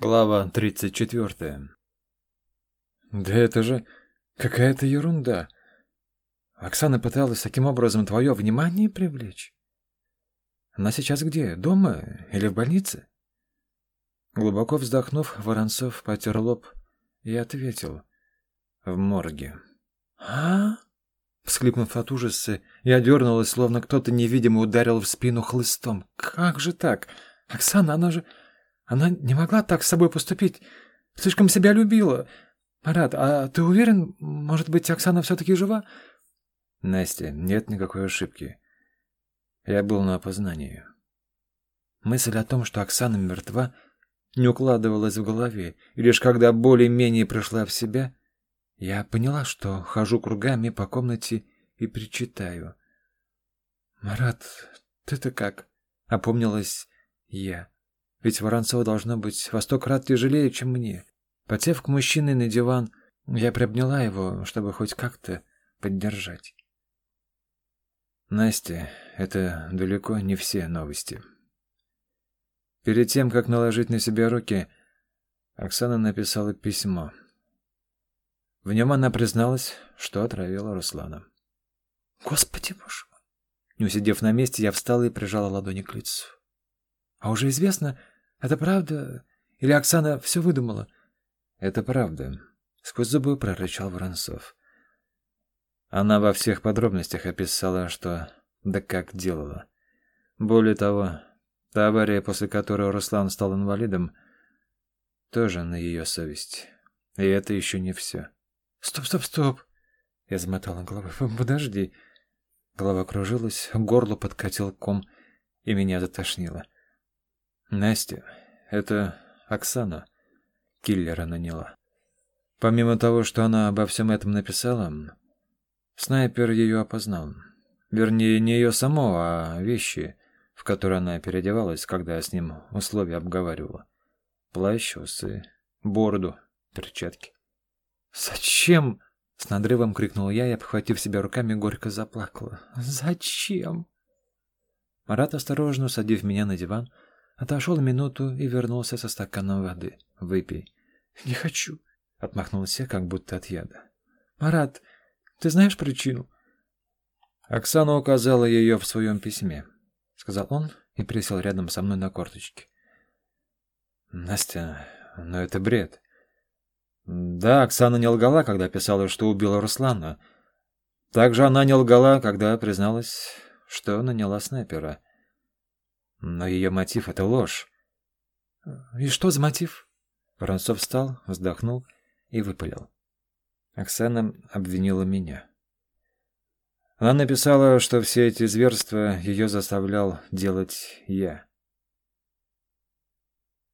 Глава 34. Да это же какая-то ерунда. Оксана пыталась таким образом твое внимание привлечь. Она сейчас где? Дома или в больнице? Глубоко вздохнув, Воронцов потер лоб и ответил. В морге. «А?» Всхлипнув от ужаса, я дернулась, словно кто-то невидимо ударил в спину хлыстом. «Как же так? Оксана, она же... Она не могла так с собой поступить. Слишком себя любила. Марат, а ты уверен, может быть, Оксана все-таки жива? Настя, нет никакой ошибки. Я был на опознании. Мысль о том, что Оксана мертва, не укладывалась в голове, и лишь когда более-менее пришла в себя, я поняла, что хожу кругами по комнате и причитаю. «Марат, ты-то как?» — опомнилась я. Ведь Воронцова должно быть во сто крат тяжелее, чем мне. Подсев к мужчине на диван, я приобняла его, чтобы хоть как-то поддержать. Настя, это далеко не все новости. Перед тем, как наложить на себя руки, Оксана написала письмо. В нем она призналась, что отравила Руслана. «Господи, боже мой!» Не усидев на месте, я встала и прижала ладони к лицу. А уже известно, это правда? Или Оксана все выдумала? Это правда. Сквозь зубы прорычал Воронцов. Она во всех подробностях описала, что да как делала. Более того, та авария, после которой Руслан стал инвалидом, тоже на ее совесть. И это еще не все. «Стоп, стоп, стоп!» Я замотала головой. «Подожди!» Голова кружилась, горло подкатил ком, и меня затошнило. Настя, это Оксана киллера наняла. Помимо того, что она обо всем этом написала, снайпер ее опознал. Вернее, не ее саму, а вещи, в которые она переодевалась, когда с ним условия обговаривала. Плащ, усы, бороду, перчатки. «Зачем?» — с надрывом крикнул я и, обхватив себя руками, горько заплакала. «Зачем?» Марат, осторожно садив меня на диван, — Отошел минуту и вернулся со стаканом воды. «Выпей». «Не хочу», — отмахнулся, как будто от яда. «Марат, ты знаешь причину?» Оксана указала ее в своем письме, — сказал он и присел рядом со мной на корточке. «Настя, но это бред. Да, Оксана не лгала, когда писала, что убила Руслана. Также она не лгала, когда призналась, что наняла снайпера. Но ее мотив — это ложь. «И что за мотив?» Воронцов встал, вздохнул и выпалил. Оксана обвинила меня. Она написала, что все эти зверства ее заставлял делать я.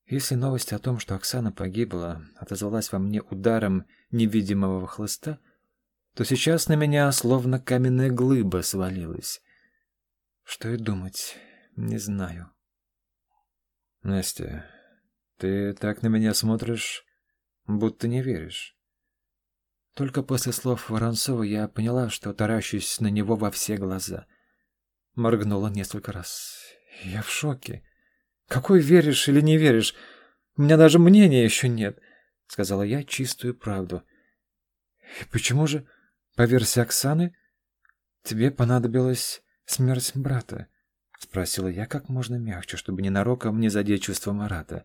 Если новость о том, что Оксана погибла, отозвалась во мне ударом невидимого хлыста, то сейчас на меня словно каменная глыба свалилась. Что и думать, не знаю. Настя, ты так на меня смотришь, будто не веришь. Только после слов Воронцова я поняла, что таращусь на него во все глаза. Моргнула несколько раз. Я в шоке. Какой веришь или не веришь? У меня даже мнения еще нет, сказала я чистую правду. И почему же, по версии Оксаны, тебе понадобилась смерть брата? Спросила я как можно мягче, чтобы ненароком не задеть чувства Марата.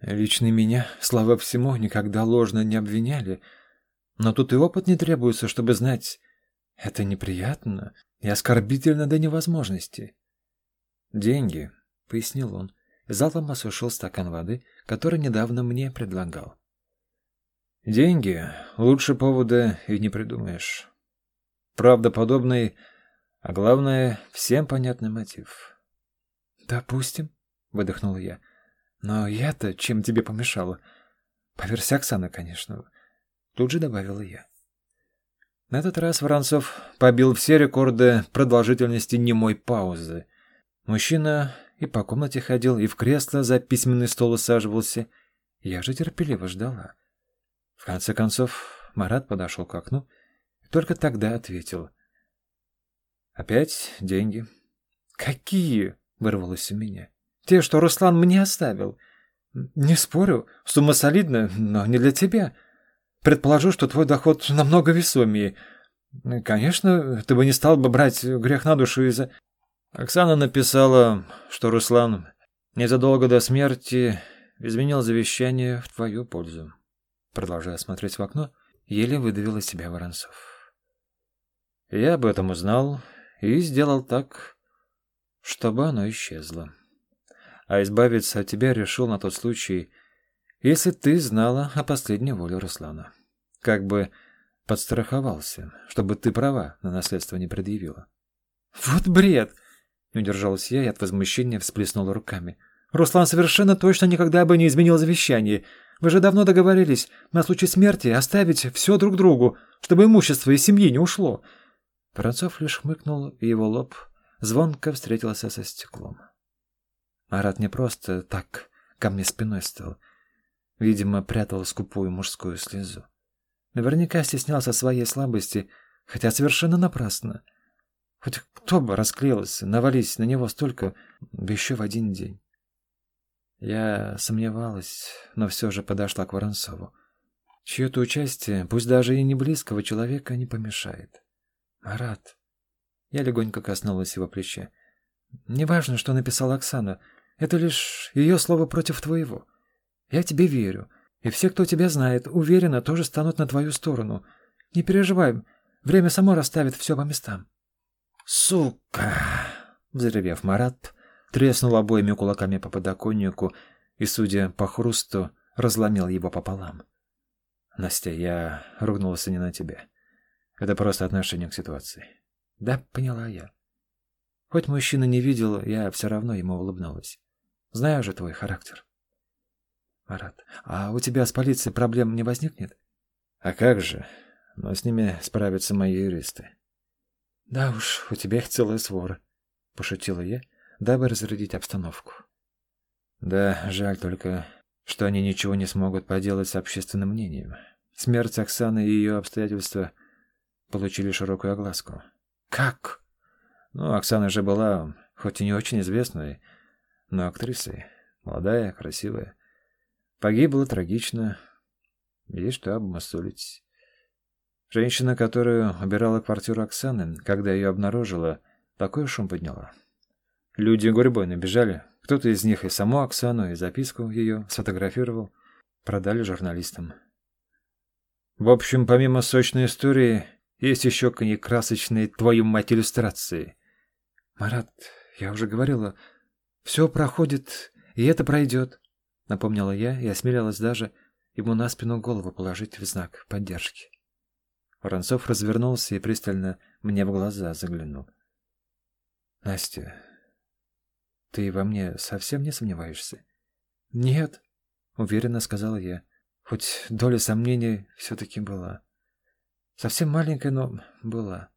Лично меня, слава всему, никогда ложно не обвиняли. Но тут и опыт не требуется, чтобы знать, это неприятно и оскорбительно до невозможности. «Деньги», — пояснил он, залпом осушил стакан воды, который недавно мне предлагал. «Деньги лучше повода и не придумаешь. Правдоподобный а главное, всем понятный мотив. «Допустим», — выдохнул я. «Но я-то чем тебе помешала?» «По версии Оксаны, конечно». Тут же добавила я. На этот раз Воронцов побил все рекорды продолжительности немой паузы. Мужчина и по комнате ходил, и в кресло за письменный стол усаживался. Я же терпеливо ждала. В конце концов, Марат подошел к окну и только тогда ответил. Опять деньги. Какие? Вырвалось у меня. Те, что Руслан мне оставил. Не спорю, сумма солидная, но не для тебя. Предположу, что твой доход намного весомее. Конечно, ты бы не стал бы брать грех на душу из-за... Оксана написала, что Руслан незадолго до смерти изменил завещание в твою пользу. Продолжая смотреть в окно, еле выдавил из себя Воронцов. Я об этом узнал и сделал так, чтобы оно исчезло. А избавиться от тебя решил на тот случай, если ты знала о последней воле Руслана. Как бы подстраховался, чтобы ты права на наследство не предъявила. «Вот бред!» — не удержалась я и от возмущения всплеснула руками. «Руслан совершенно точно никогда бы не изменил завещание. Вы же давно договорились на случай смерти оставить все друг другу, чтобы имущество из семьи не ушло». Воронцов лишь хмыкнул, и его лоб звонко встретился со стеклом. Марат не просто так ко мне спиной стал. Видимо, прятал скупую мужскую слезу. Наверняка стеснялся своей слабости, хотя совершенно напрасно. Хоть кто бы расклеился, навались на него столько, да еще в один день. Я сомневалась, но все же подошла к Воронцову. Чье-то участие, пусть даже и не близкого человека, не помешает. «Марат». Я легонько коснулась его плеча. «Неважно, что написала Оксана. Это лишь ее слово против твоего. Я тебе верю. И все, кто тебя знает, уверенно тоже станут на твою сторону. Не переживай, время само расставит все по местам». «Сука!» — взревев Марат, треснул обоими кулаками по подоконнику и, судя по хрусту, разломил его пополам. «Настя, я ругнулся не на тебя. Это просто отношение к ситуации». «Да, поняла я. Хоть мужчина не видел, я все равно ему улыбнулась. Знаю же твой характер». «Марат, а у тебя с полицией проблем не возникнет?» «А как же? Но с ними справятся мои юристы». «Да уж, у тебя их целая свора», — пошутила я, дабы разрядить обстановку. «Да, жаль только, что они ничего не смогут поделать с общественным мнением. Смерть Оксаны и ее обстоятельства получили широкую огласку». «Как?» «Ну, Оксана же была, хоть и не очень известной, но актрисой. Молодая, красивая. Погибла трагично. Есть что обмассолить. Женщина, которую убирала квартиру Оксаны, когда ее обнаружила, такой шум подняла. Люди гурьбой набежали. Кто-то из них и саму Оксану, и записку ее сфотографировал. Продали журналистам. В общем, помимо сочной истории, есть еще красочные твою мать иллюстрации. Марат, я уже говорила, все проходит, и это пройдет. Напомнила я и осмелилась даже ему на спину голову положить в знак поддержки. Воронцов развернулся и пристально мне в глаза заглянул. «Настя, ты во мне совсем не сомневаешься?» «Нет», — уверенно сказала я, хоть доля сомнений все-таки была. Совсем маленькая, но была.